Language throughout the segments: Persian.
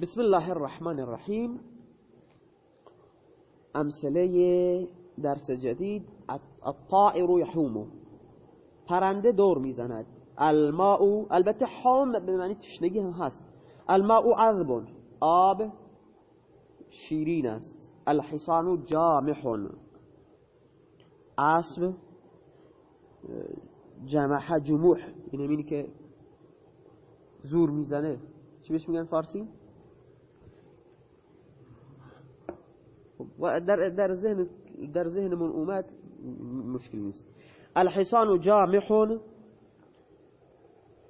بسم الله الرحمن الرحیم امثله درس جدید الطائر یحوم پرنده دور می‌زند الماء البته حام به معنی تشنگی هم هست الماء عذب آب شیرین است الحصان جامح اسب جمح جموح این که زور می‌زنه چی بهش میگن فارسی؟ و در, در, ذهن ذهنمون اومد مشکل نیست الحصان جامح.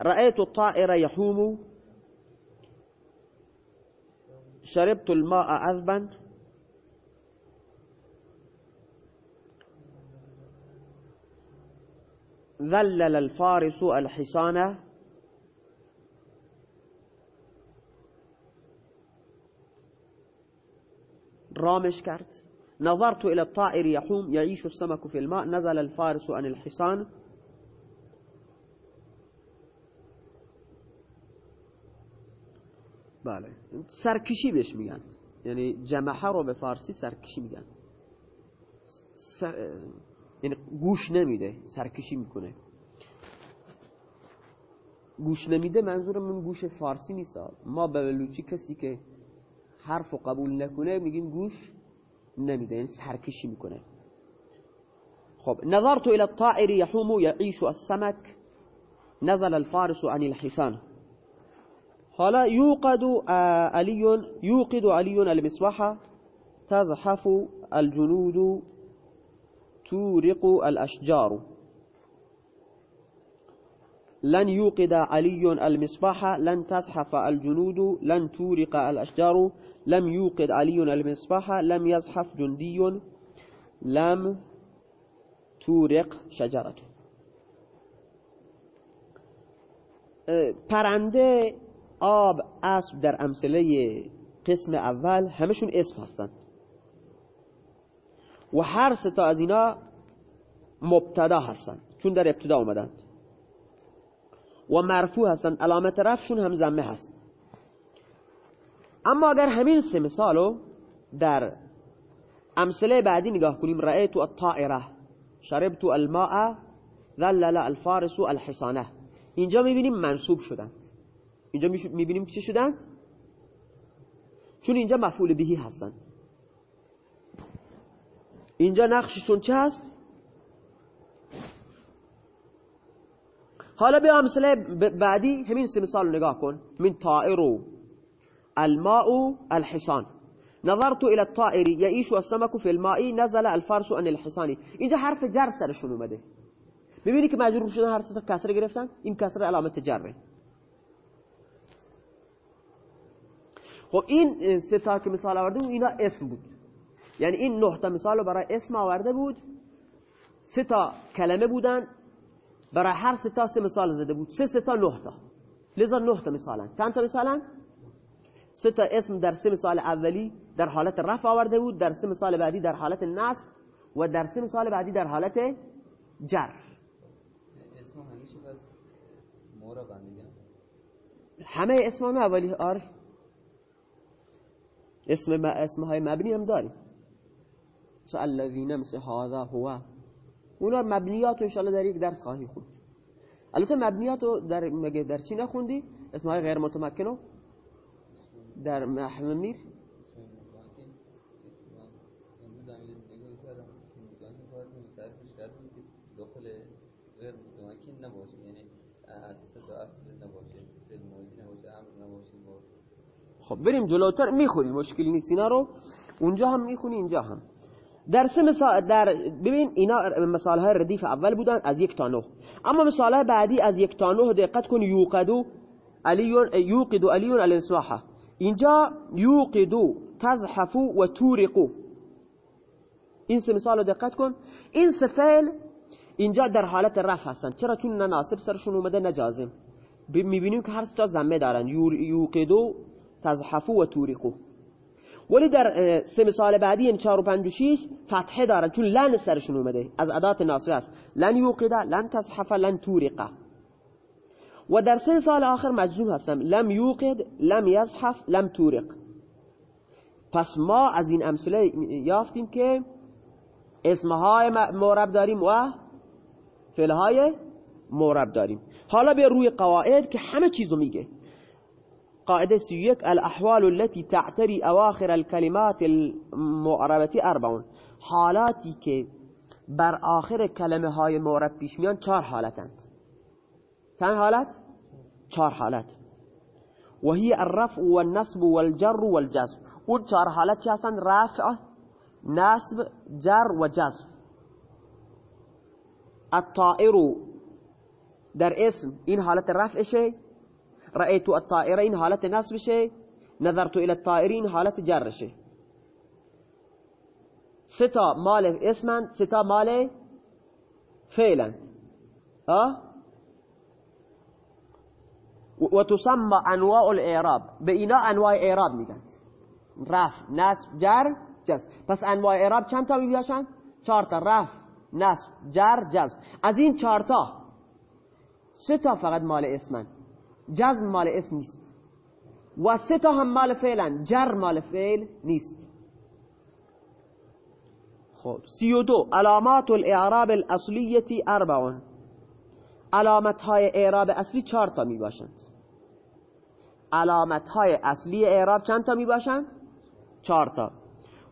رأيت الطائر يحوم. شربت الماء عذبا ذلل الفارس الحصان. رامش کرد. نظرت إلى الطائر يحوم يعيش السمك في الماء. نزل الفارس عن الحصان. بله. سرکشی بهش میگن. یعنی جمعه رو به فارسی سرکشی میگن. سر... یعنی گوش نمیده سرکشی می‌کنه. گوش نمیده منظورم گوش فارسی نیست. ما به بلوچی کسی که حرف و قبول نکنه میگیم گوش نمیده یعنی سرکشی میکنه. خب نظرت إلى الطائر يحوم يعيش السمك نزل الفارس عن الحصان. حالا يوقد علي يوقد علي المصباح تزحف الجنود تورق الأشجار. لن يوقد علي المصباح لن تزحف الجنود لن تورق الأشجار. لم يوقد علي المصباح لم يزحف جندي. لم تورق شجرة. پرنده آب اسب در امثله قسم اول همشون اسم هستن. و هر ستا از اینا مبتدا هستن. چون در ابتدا اومدند. و مرفوع هستن علامت رفشون هم زمه هست. اما اگر همین سه مثالو در امثله بعدی نگاه کنیم رأیت الطائره شربت الماء ذلل الفارس الحصانه. اینجا می‌بینیم منصوب شدند. اینجا می‌بینیم چی شدند؟ چون اینجا مفعول بهی هستند. اینجا نقششون چه هست؟ حالا به امثله بعدی همین سه مثال نگاه کن. من طائر الماء الحصان. نظرت الى الطائر يعيش السمك في الماء نزل الفرس عن الحصان. اینجا حرف جر سرشون اومده. می‌بینی که مجرور شدن هر سه کسره گرفتن؟ این کسره علامت جره. خب این سه تا که مثال آورده بود اینا اسم بود. یعنی این نه تا مثال برای اسم آورده بود. سه تا کلمه بودن. برای هر سه تا سه مثال زده بود. سه سه تا نه تا. لذا نه تا مثالن. چند تا مثالن؟ سه تا اسم در سه مثال اولی در حالت رفع آورده بود در سه مثال بعدی در حالت نصب و در سه مثال بعدی در حالت جر. اسم همیشه بس مورا همه اولی. آره. اسم اسم های مبنی هم داریم. مثل الذین مثل هذا هو. اونا مبنیات انشاءالله در یک درس خواهی خوند. البته مبنیات رو در مگه در چی نخوندی؟ اسم های غیر متمکنو؟ در محمد میر؟ خب بریم جلوتر. می‌خونیم مشکلی نیست. اینا رو. اونجا هم می‌خونی اینجا هم. در سه مثال در ببین اینا مثال های ردیف اول بودن از یک تا نه. اما مثال های بعدی از یک تا نه دقت کن یوقدو علیون یوقدو علیون الانصاحه اینجا یوقدو تزحفو و تورقو این سه مثال رو دقت کن. این سه فعل اینجا در حالت رفع هستن. چرا؟ چون نه سرشون اومده نه می‌بینیم که هر تا زمه دارن. یوقدو تزحفو و تورقو ولی در سه مثال بعدی یعنی 4 و 5 و 6 فتحه دارن چون لن سرشون اومده. از ادات ناصبه است. لن یوقدا لن تزحف لن تورقه و در سه سال آخر مجزوم هستم. لم یوقد لم یزحف لم تورق. پس ما از این امثله یافتیم که اسمهای مورب داریم و فعلهای مورب داریم. حالا به روی قواعد که همه چیزو میگه. قاعدة سیویک الأحوال التي تعتري أواخر الكلمات المعربتی أربعون. حالاتی که بر آخر کلمه های مورب پیش میان چهار حالتند چند حالت؟ چهار حالت و الرفع والنصب والجر والجزم. اون چهار حالت چه هستند؟ رفع نصب جر و جزم. الطائر در اسم این حالت رفعشه؟ رأيت الطائر این حالت نصبشه نظرت الى الطائرین حالت جرشه ستا مال اسما ستا مال فعلا. ها و تسمى انواع الاعراب به اینا انواع اعراب میگن. رفع نصب جر جزم پس انواع اعراب چند تا می‌باشن چهار تا. رفع نصب جر جزم از این چهار تا سه تا فقط مال اسمن. جزم مال اسم نیست. و سه تا هم مال فعلا جر مال فعل نیست. خب سی و دو. علامات الاعراب الاصلیتی اربعون. علامت های اعراب اصلی چهار تا می باشند. علامت های اصلی اعراب چند تا می باشند؟ چهار تا.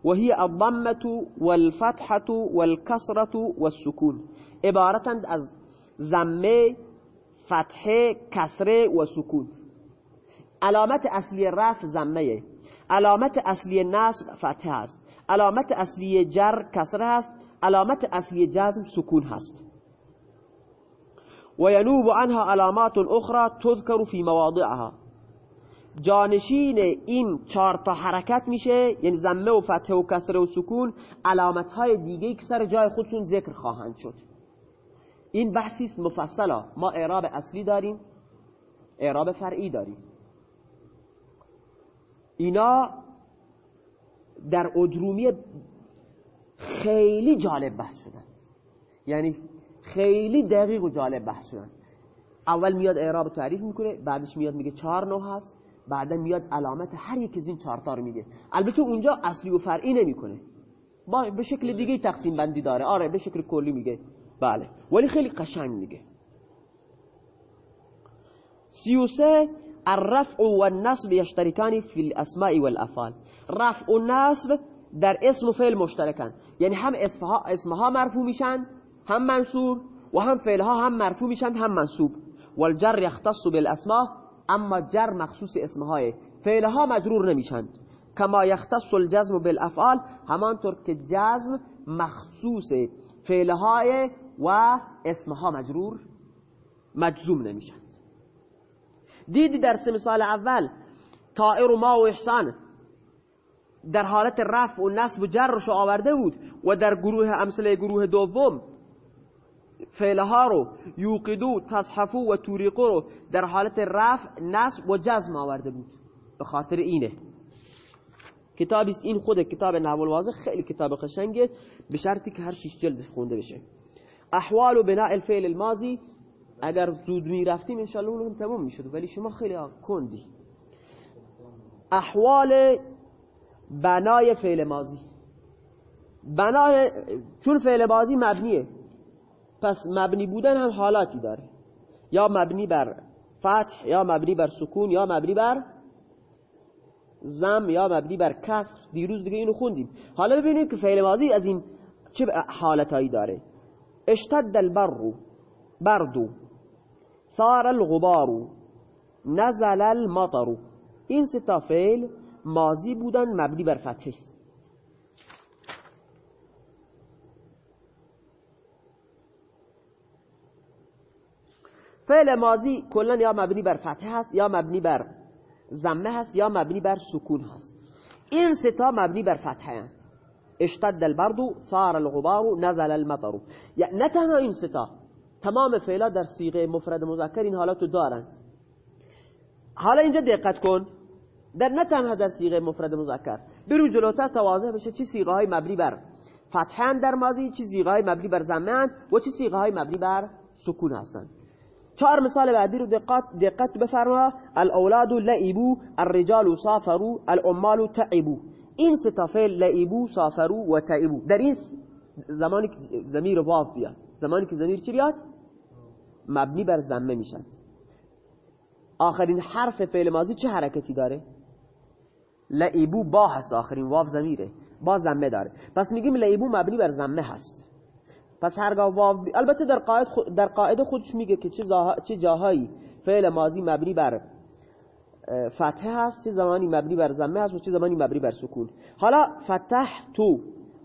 وهي الضمة والفتحة والكسرة والسكون عبارتند از زمه فتحه کسره و سکون علامت اصلی رفع زمه علامت اصلی نصب فتحه است. علامت اصلی جر کسره است. علامت اصلی جزم سکون هست. و ینوب عنها علامات اخرى تذكر في مواضعها. جانشین این چهار تا حرکت میشه یعنی زمه و فتحه و کسره و سکون علامت های دیگه که سر جای خودشون ذکر خواهند شد. این بحثی است مفصلا. ما اعراب اصلی داریم اعراب فرعی داریم. اینا در اجرومی خیلی جالب بحث شدن. یعنی خیلی دقیق و جالب بحث شدن. اول میاد اعراب تعریف می‌کنه بعدش میاد میگه چهار نوع هست بعدا میاد علامت هر یک از این چهار میگه. البته اونجا اصلی و فرعی نمی‌کنه. با به شکل دیگه تقسیم بندی داره. آره به شکل کلی میگه. بله. ولی خیلی قشنگ میگه سیوسه الرفع والنصب يشتركان في الاسماء والافعال. رفع و نصب در اسم و فعل مشترکن یعنی هم اسمها, مرفوع میشن هم منصوب و هم فعلها هم مرفوع میشن هم منصوب. والجر يختص بالاسماء اما جر مخصوص اسمهای. فعلها مجرور نمیشن. کما یختص الجزم بالافعال همانطور که جزم مخصوص فعلهای و اسمها مجرور مجزوم نمیشن. دیدی در سه مثال اول طائر و ما و احسان در حالت رفع و نصب و جرش آورده بود و در گروه امثله گروه دوم فعلها رو یوقدو تصحفو و توریقو رو در حالت رفع نصب و جزم آورده بود. به خاطر اینه. کتابی این خود کتاب نحو خیلی کتاب قشنگه به شرطی که هر شیش جلد خونده بشه. احوال و بناء الفعل الماضی اگر زود می رفتیم انشالله اون تمام می‌شد. ولی شما خیلی کندی. احوال بنای فعل ماضی. بنای چون فعل ماضی مبنیه. پس مبنی بودن هم حالاتی داره. یا مبنی بر فتح یا مبنی بر سکون یا مبنی بر زم یا مبنی بر کسر. دیروز دیگه اینو خوندیم. حالا ببینیم که فعل ماضی از این چه حالتایی داره. اشتد البر بردو صار الغبار نزل المطر. این ستا فعل ماضی بودن مبنی بر فتحه. فعل ماضی کلا یا مبنی بر فتحه هست یا مبنی بر زمه هست یا مبنی بر سکون هست. این ستا مبنی بر فتحه هست. اشتد البرد صار الغبار نزل المطر. یعنی نه تنها این ستا تمام فعلا در صیغه مفرد مذکر این حالاتو دارن. حالا اینجا دقت کن. در نه تنها در صیغه مفرد مذکر. برو جلوتر تواضح بشه چه صیغه های مبنی بر فتحان در ماضی چه صیغه های مبنی بر زمان و چه صیغه های مبنی بر سکون هستند. چهار مثال بعدی رو دقت دقت بفرما. الاولاد لعبو الرجال سافروا العمال تعبوا. این سه تا فعل لعبو سافروا و تعبوا در این زمانی که ضمیر واو بیاد. زمانی که ضمیر چی بیاد؟ مبنی بر ضمه میشن آخرین حرف فعل ماضی چه حرکتی داره؟ لعبو با هست آخرین واو ضمیره. با ضمه داره. پس میگیم لعبو مبنی بر ضمه هست. پس هرگاه واو البته در قاعده در قاعده خودش میگه که چه, چه جاهایی فعل ماضی مبنی بر فتحه هست چه زمانی مبنی بر ضمه هست و چه زمانی مبنی بر سکون. حالا فتحت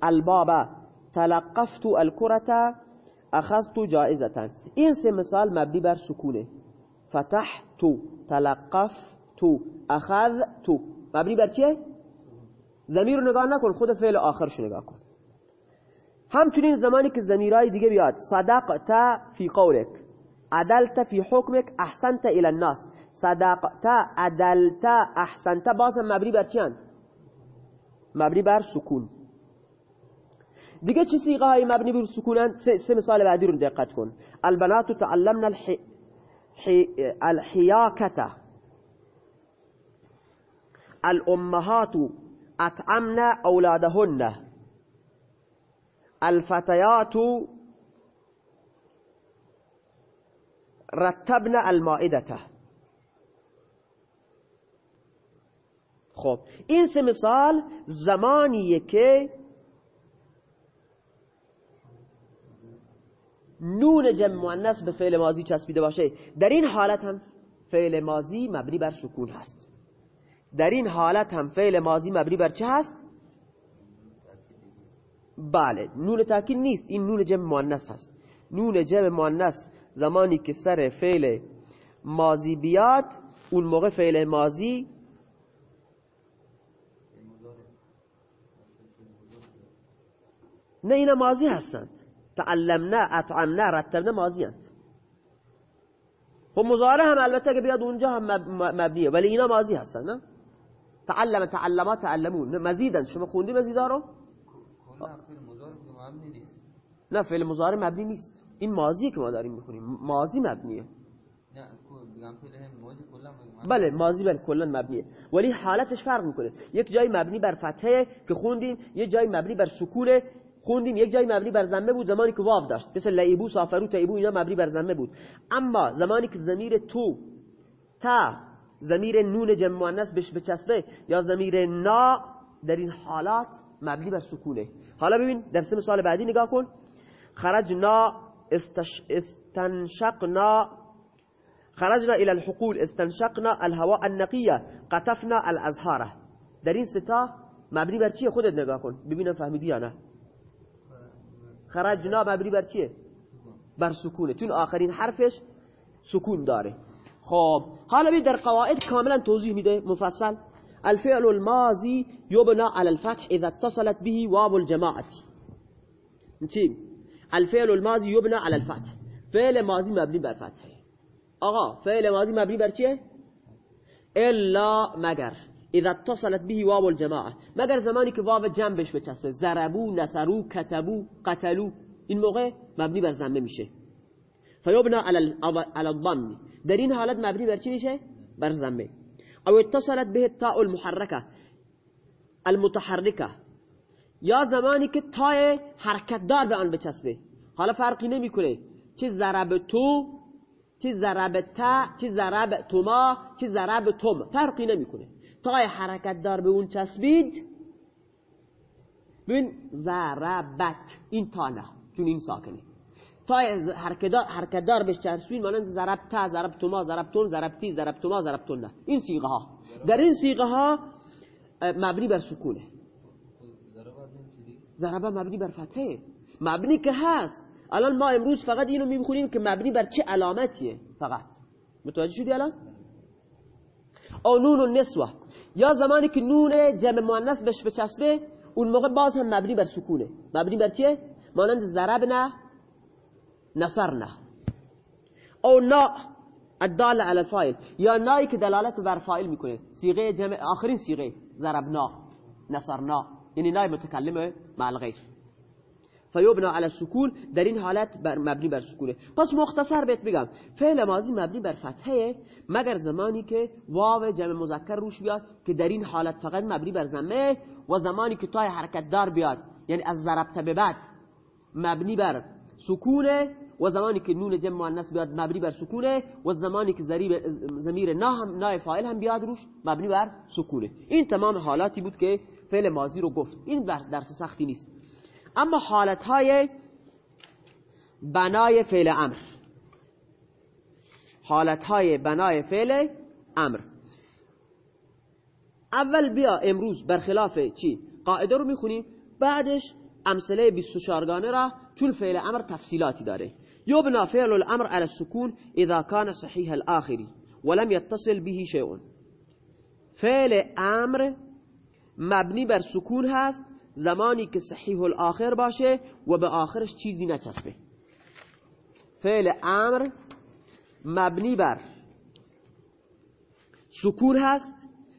الباب تلقفت الكرة اخذت جائزة این سه مثال مبنی بر سکونه. فتحت تلقفت اخذت. مبنی بر چیه؟ زمیر رو نگاه نکن خود فعل آخرش نگاه کن. همچنین زمانی که زمیرای دیگه بیاد صدقت فی قولک. عدلت فی حکمک أحسنت إلى الناس. صدقت عدلت أحسنت. بازم مبنی بر چیان مبنی بر سکون دیگه چه سیغه های مبنی بر سکونن سه مثال بعدی رو دقت کن. البنات تعلمنا الحی... الحیاکت. الامهات اطعمنا اولادهن. الفتيات رتبنا المائدة. خب این سه مثال زمانیه که نون جمع مؤنث به فعل ماضی چسبیده باشه. در این حالت هم فعل ماضی مبنی بر سکون هست. در این حالت هم فعل ماضی مبنی بر چه هست؟ بله نون تاکید نیست. این نون جمع مؤنث هست. نون جمع مؤنث زمانی که سر فعل ماضی بیاد اون موقع فعل ماضی نه اینا ماضی هستند. تعلمنا اطعمنا رتبنا ماضی هست. خب مضارع هم البته که بیاد اونجا هم مبنیه ولی اینا ماضی هستن نه؟ تعلم تعلما تعلمون مزیدن. شما خوندی مزیدا رو؟ نه فعل مضارع مبنی نیست. این ماضی که ما داریم می‌خونیم ماضی مبنیه. بله ماضی بله کلا مبنیه. ولی حالتش فرق می‌کنه. یک جای مبنی بر فتحه که خوندیم یک جای مبنی بر سکونه خوندیم یک جای مبنی بر ضمه بود زمانی که واو داشت. مثل لعیبو سافرو تایبو اینا مبنی بر ضمه بود. اما زمانی که ضمیر تو تا ضمیر نون جمع مؤنث بهش بچسبه یا ضمیر نا در این حالات مبنی بر سکونه. حالا ببین در سه مثال بعدی نگاه کن. خرجنا استش استنشقنا خرجنا إلى الحقول استنشقنا الهواء النقية قطفنا الازهاره در این ستا مبنی بر چیه؟ خودت نگاه کن. ببینم فهمیدی یا خرجنا مبنی بر چیه؟ بر سکونه. چون آخرین حرفش سکون داره. خب حالا بی در قواعد کاملا توضیح میده مفصل. الفعل الماضي يبنى على الفتح إذا اتصلت به واو الجماعة. چی؟ الفعل الماضي يبنى على الفتح. فعل ماضی مبنی بر فتح. آقا فعل ماضی مبنی بر چیه؟ الا مگر. اذا اتصلت به واو الجماعه مگر زمانی که واو جمع بهش بچسبه. ضربو نصرو کتبو قتلو. این موقع مبنی بر ضمه میشه. فیبنا على الضم. در این حالت مبنی بر چی میشه؟ بر ضمه. او اتصلت به التاء المحركه المتحركه یا زمانی که تای حرکت دار به آن بچسبه. حالا فرقی نمی‌کنه. چه ضرب تو چه ضرب تا چه ضرب توما چه ضرب توم. فرقی نمی‌کنه. تای حرکت دار به اون چسبید ببین ضربت. این تا نه چون این ساکنه. تای حرکت دار بهش چسبید مانند ضرب تا ضرب توما ضرب تون ضرب تی ضرب توما ضرب تون نه. این سیغه ها در این سیغه ها مبنی بر سکونه. ضربه مبنی بر فتحه. مبنی که هست. الان ما امروز فقط اینو می‌خونیم که مبنی بر چه علامتیه؟ فقط. متوجه شدی الان؟ او نون و یا زمانی که نون جمع مؤنث بهش بچسبه اون موقع باز هم مبنی بر سکونه. مبنی بر چیه مانند ضربنا نصرنا او نا. الداله على الفاعل. یا نایی که دلالت بر فاعل می‌کنه. صيغه جمع آخرین صيغه ضربنا نصرنا یعنی نای متکلمه مع الغیر فیبنا علی السکون در این حالت بر مبنی بر سکونه. پس مختصر بهت بگم فعل ماضی مبنی بر فتحه مگر زمانی که واو جمع مذکر روش بیاد که در این حالت فقط مبنی بر زمه و زمانی که تای حرکت دار بیاد. یعنی از ضربت به بعد مبنی بر سکونه و زمانی که نون جمع مؤنث بیاد مبنی بر سکونه و زمانی که ضمیر نا هم نای فاعل هم بیاد روش مبنی بر سکونه. این تمام حالاتی بود که فعل ماضی رو گفت. این درس سختی نیست. اما حالت های بنای فعل امر. حالت های بنای فعل امر. اول بیا امروز برخلاف چی؟ قاعده رو می‌خونیم. بعدش امثله 24 گانه را چون فعل امر تفصیلاتی داره. يبنى فعل الأمر على السكون إذا كان صحيح الآخر ولم يتصل به شيء فعل امر مبنی بر سکون هست زمانی که صحیح الاخر باشه و به آخرش چیزی نچسبه. فعل امر مبنی بر سکون هست.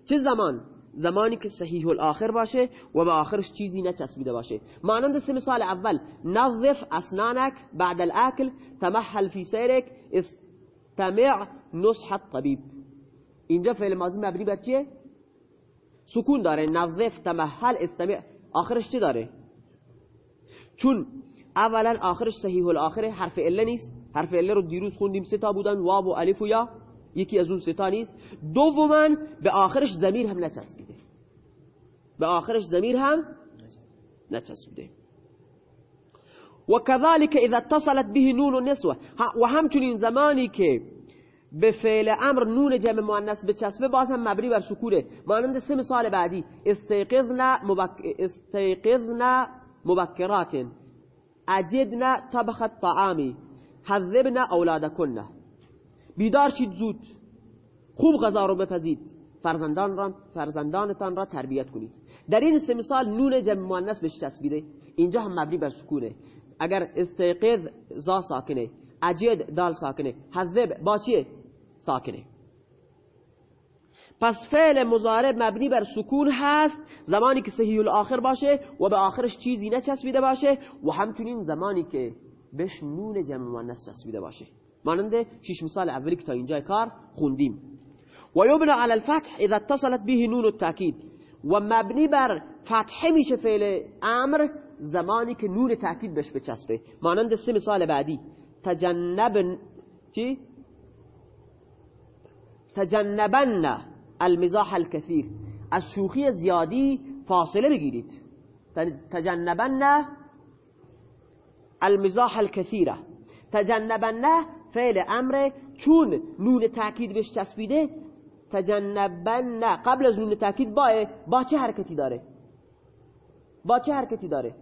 چه زمان؟ زمانی که صحیح الاخر باشه و به آخرش چیزی نچسبیده باشه. مانند سه مثال اول نظف اسنانک بعد الاکل تمحل فی سیرک استمع نصح الطبیب. اینجا فعل ماضی مبنی بر چیه؟ سکون داره نظف تمحل استمع. آخرش چی داره؟ چون اولا آخرش صحیح الاخره حرف اله نیست. حرف اله رو دیروز خوندیم سه تا بودن واب و الف و یا. یکی از اون ستا نیست. دوما به آخرش زمیر هم نچسبیده. به آخرش زمیر هم نچسبیده. و كذلك اذا اتصلت به نون النسوه و همچنین زمانی که به فعل امر نون جمع مؤنث بچسبه باز هم مبنی بر سکونه مانند سه مثال بعدی. استيقظنا مبک... استيقظنا مبکرات اجدنا طبخ الطعام. حذبنا اولادكن بیدار شید زود. خوب غذا رو بپزید. فرزندان را فرزندانتان را تربیت کنید. در این سه مثال نون جمع مؤنث بهش چسبیده اینجا هم مبنی بر سکونه اگر استيقظ زا ساکنه. اجد دال ساکنه. حذب با چیه؟ ساکنه. پس فعل مضارع مبنی بر سکون هست زمانی که صحیح الاخر باشه و به آخرش چیزی نچسبیده باشه و همچنین زمانی که بهش نون جمع مؤنث چسبیده باشه. مانند شش مثال اولی که تا اینجا کار خوندیم. و یبنا علی الفتح اذا اتصلت به نون التاکید و مبنی بر فتحه میشه فعل امر زمانی که نون تاکید بهش بچسبه. مانند سه مثال بعدی. تجنب چی؟ تجنبن المزاح الكثير از شوخی زیادی فاصله بگیرید. تجنبن المزاح الكثيره تجنبن فعل امر چون نون تاکید بهش چسبیده تجنبن قبل از نون تاکید با با چه حرکتی داره؟ با چه حرکتی داره؟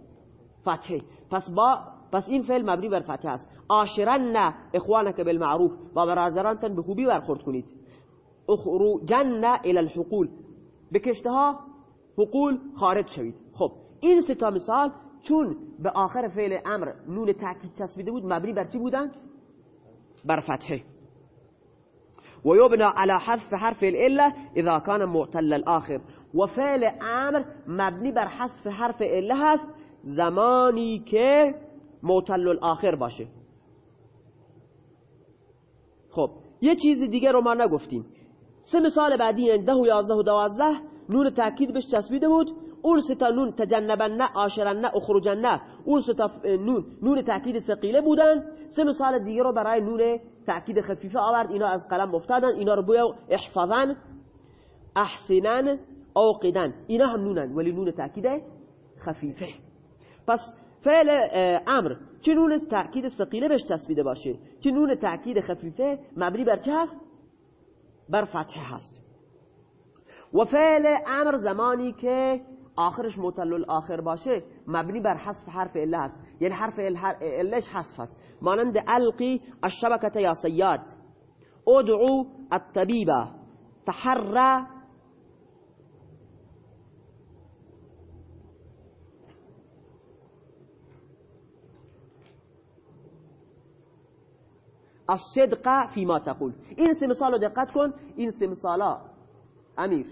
فتحه. پس با پس این فعل مبنی بر فتحه است. آشرن اخوانک بالمعروف. با برادرانتان به خوبی برخورد کنید. اخرجن الى الحقول. به ها حقول خارج شوید. خب این سه تا مثال چون به آخر فعل امر نون تاکید چسبیده بود مبنی بر چی بودند؟ بر فتحه. ويبنى على حذف حرف الإلة إذا كان معتل الآخر وفعل امر مبنی بر حذف حرف اله هست زمانی که معتل الاخر باشه. خب یه چیز دیگه رو ما نگفتیم. سه مثال بعدی ده و یازده و دوازده. نون تاکید بهش چسبیده بود. اون ستا نون تجنبن آشرن اخرجن اون ستا نون نون تاکید ثقیله بودن. سه مثال دیگه رو برای نون تاکید خفیفه آورد. اینا از قلم افتادن. اینا رو بویا احفظن. احسنن اوقدن. اینا هم نونن ولی نون تاکید خفیفه. پس فعل امر. چه نون تاکید ثقیله بهش چسبیده باشه؟ چه نون تاکید خفیفه؟ مبنی بر چه هست؟ بر فتح هست. و فعل امر زمانی که آخرش مطل الاخر باشه مبنی بر حذف حرف اله است یعنی حرف الهش حذف است مانند القی الشبکه یا سیاد ادعو الطبیبه تحرى الصدق فيما تقول. این سه مثال دقت کن. این سه مثالا امیر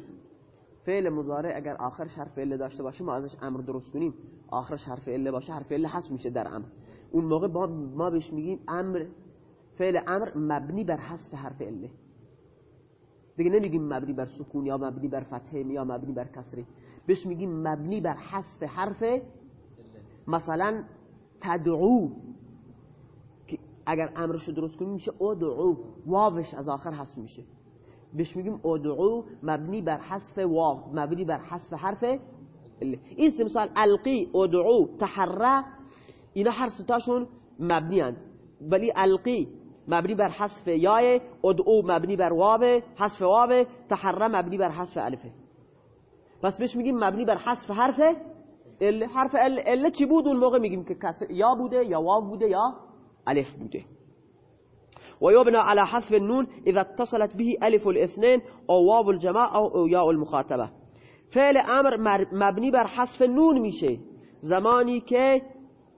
فعل مضارع اگر آخرش حرف اله داشته باشه ما ازش امر درست کنیم. آخرش حرف اله باشه حرف اله حذف میشه در امر. اون موقع ما بهش میگیم امر. فعل امر مبنی بر حذف حرف اله دیگه نمیگیم مبنی بر سکون یا مبنی بر فتحه یا مبنی بر کسره بهش میگیم مبنی بر حذف حرف مثلا تدعو. اگر امرش درست کنیم میشه ادعو. واوش از آخر حذف میشه. بهش میگیم ادعو مبنی بر حذف واو مبنی بر حذف حرف. این سه مثال القی ادعو تحرى اینا هر ستاشون مبنی هند ولی القی مبنی بر حذف یای ادعو مبنی بر واو حذف واو تحرى مبنی بر حذف الفه پس بهش میگیم مبنی بر حذف حرف ال. حرف ال ال چی بود؟ اون موقع میگیم که یا بوده یا واو بوده یا الف بوده. ويبنى على حذف النون إذا اتصلت به ألف الاثنين أو واو الجماعة أو ياء المخاطبة. فعل امر مبنی بر حذف نون میشه. زمانی که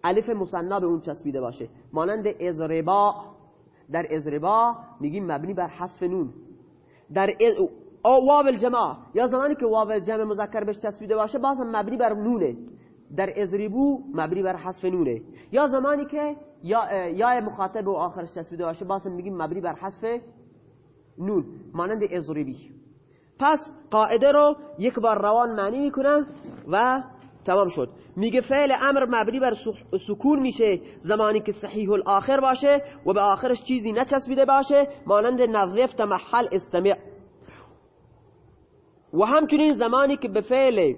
الف مصنا به اون چسبیده باشه. مانند ازربا در ازربا میگیم مبنی بر حذف نون. در او واو الجماعه یا زمانی که واو جمع مذکر بهش چسبیده باشه باز هم مبنی بر نونه. در ازریبو مبنی بر حذف نونه. یا زمانی که یا یا مخاطب و آخرش چسبیده باشه باز هم میگیم مبنی بر حذف نون مانند ازریبی پس قاعده رو یک بار روان معنی می‌کنم و تمام شد. میگه فعل امر مبنی بر سکون میشه زمانی که صحیح الاخر باشه و به آخرش چیزی نچسبیده باشه مانند نظف محل استمع. و همچنین زمانی که به فعل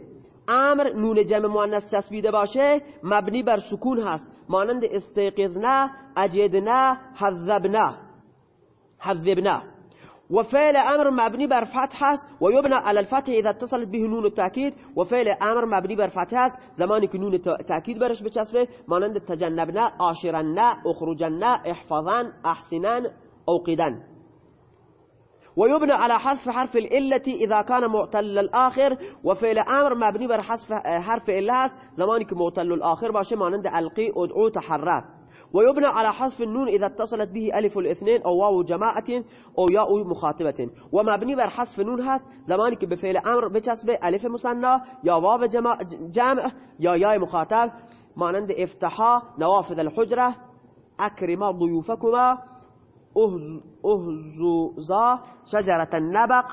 امر نون جمع مؤنث چسبیده باشه مبنی بر سکون هست. مانند استيقظنا اجدنا حذبنا. حذبنا. و فعل امر مبنی بر فتح است و یبنى على الفتح اذا اتصلت به نون التاکید و فعل امر مبنی بر فتح است زمانی که نون تاکید برش بچسبه مانند تجنبنا آشرنا اخرجنا احفظن احسنن اوقدن ويبنى على حذف حرف الإلة إذا كان معتل الآخر. وفعل أمر مبني بر حذف حرف إله زماني معتل الآخر باشه مانند ألقي أدعو تحرى ويبنى على حذف النون إذا اتصلت به ألف الاثنين أو واو جماعة أو ياء مخاطبة. ومبني بر حذف نون هست زمانی که أمر بچسبه ألف مثنى یا واو جمع یا یاء مخاطب. مانند افتحا نوافذ الحجرة. اكرما ضيوفكما. اهزوزا شجرة النبق.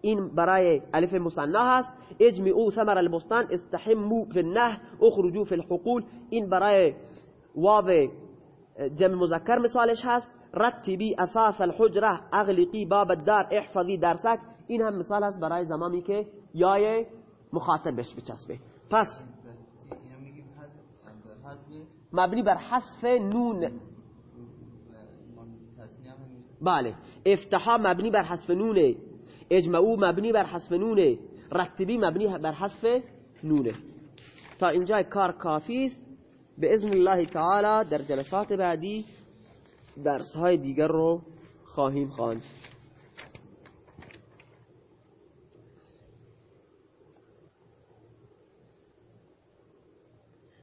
این برای الف مصنع هست اجمعوا ثمر البستان استحموا في النه اخرجوا في الحقول. این برای واو جمع مذکر مثالش هست. رتبی اساس الحجره اغلقی باب الدار احفظی درسک این هم مثال هست برای زمانی که یای مخاطبش بچسبه. پس مبنی بر حذف نون. بله. افتحا مبنی بر حذف نونه. اجمعو مبنی بر حذف نونه. رتبی مبنی بر حذف نونه. تا اینجا کار کافی است. به اذن الله تعالی در جلسات بعدی درس های دیگر رو خواهیم خواند.